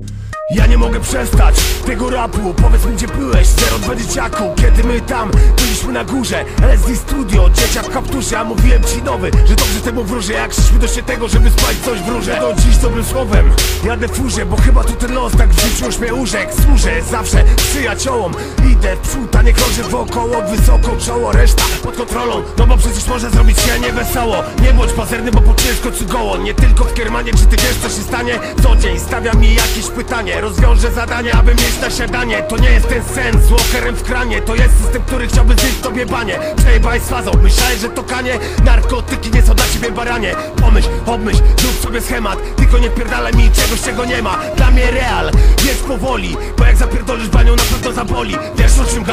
you Ja nie mogę przestać tego rapu. Powiedz mi gdzie byłeś, zero dwa dzieciaku Kiedy my tam byliśmy na górze? LSD Studio, dzieciak w kapturze. A mówiłem ci nowy, że dobrze temu wróżę. Jak szliśmy do tego, żeby spać coś wróżę. Do dziś dobrym słowem, jadę w furze Bo chyba tu ten los tak w życiu już mnie urzekł. Służę zawsze przyjaciołom. Idę w przód, a nie krążę wokoło. Wysoko czoło, reszta pod kontrolą. No bo przecież może zrobić się nie wesoło Nie bądź pazerny, bo poczujesz w końcu goło Nie tylko w kiermanie, czy ty wiesz co się stanie? Co dzień stawia mi jakieś pytanie Rozwiążę zadanie, aby mieć na siadanie. To nie jest ten sen z walkerem w kranie. To jest system, który chciałby zjeść tobie banie. Przejebaj z fazą, myślałeś, że to kanie? Narkotyki nie są dla ciebie baranie. Pomyśl, obmyśl, zrób sobie schemat. Tylko nie wpierdalaj mi czegoś, czego nie ma. Dla mnie real, jest powoli Bo jak zapierdolisz banią, na pewno zaboli. Wiesz o czym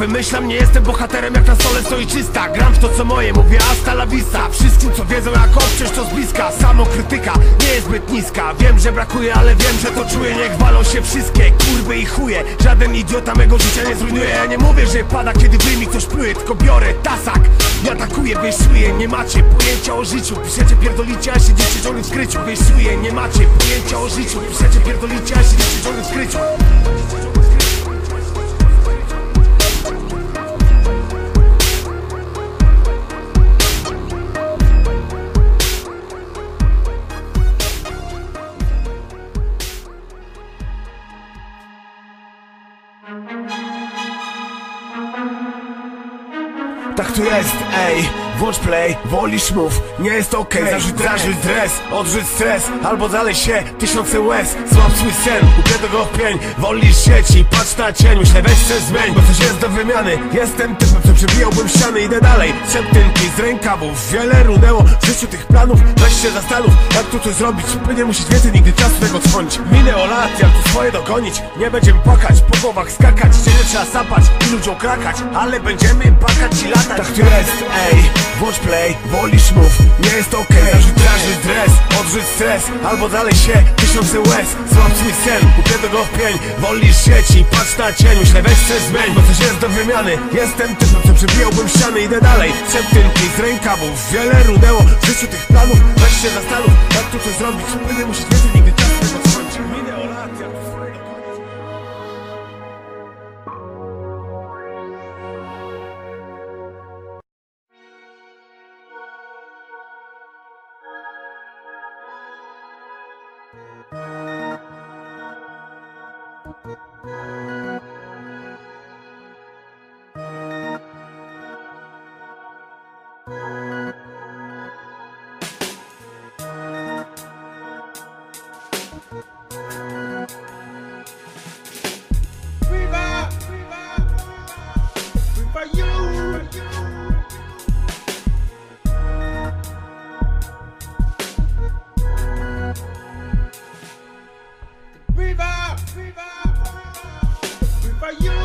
wymyślam Nie jestem bohaterem, jak na stole stoi czysta. Gram w to co moje, mówię hasta la vista. Wszystkim co wiedzą, jak obciąć to z bliska. Samokrytyka nie jest zbyt niska. Wiem, że brakuje, ale wiem, że to czuję. Niech walą się wszystkie kurwy i chuje. Żaden idiota mego życia nie zrujnuje. Ja nie mówię, że pada, kiedy wy mi ktoś pluje Tylko biorę tasak. I atakuję, wyjszuję Nie macie pojęcia o życiu. Piszecie pierdolicie, a siedzicie ciągle w skryciu Wyjszuję, nie macie pojęcia o życiu. Piszecie pierdolicie, a siedzicie ciągle w skryciu tu jest, ej, eh? Włącz play, wolisz mów, nie jest okej okay. Zarzuć, zarzuć dres, odrzuć stres, albo dalej się tysiące łez. Złap swój sen, ukryto go w pień, wolisz sieci, patrz na cień. Myślę weź se zmień, bo coś jest do wymiany. Jestem typem, co przebijałbym ściany, idę dalej Szeptynki z rękawów, wiele runęło w życiu tych planów. Weź się zastanów, jak tu coś zrobić, by nie musieć więcej nigdy czasu tego dzwonić Minęło lat, jak tu swoje dogonić, nie będziemy płakać, po głowach skakać. Gdzie nie trzeba sapać i ludziom krakać, ale będziemy pakać i latać. Tak tu jest, ej, włącz play, wolisz mów, nie jest okej. Okay. Zarzuć dres, odrzuć stres, albo dalej się tysiące łez. Złap swój sen, ukryto go w pień, wolisz sieci, patrz na cień Myślę weź se zmień, bo coś jest do wymiany Jestem typem, co przebijałbym ściany, idę dalej Szeptynki z rękawów, wiele runęło w życiu tych planów Weź się zastanów, jak tu coś zrobić, nie musieć więcej are you?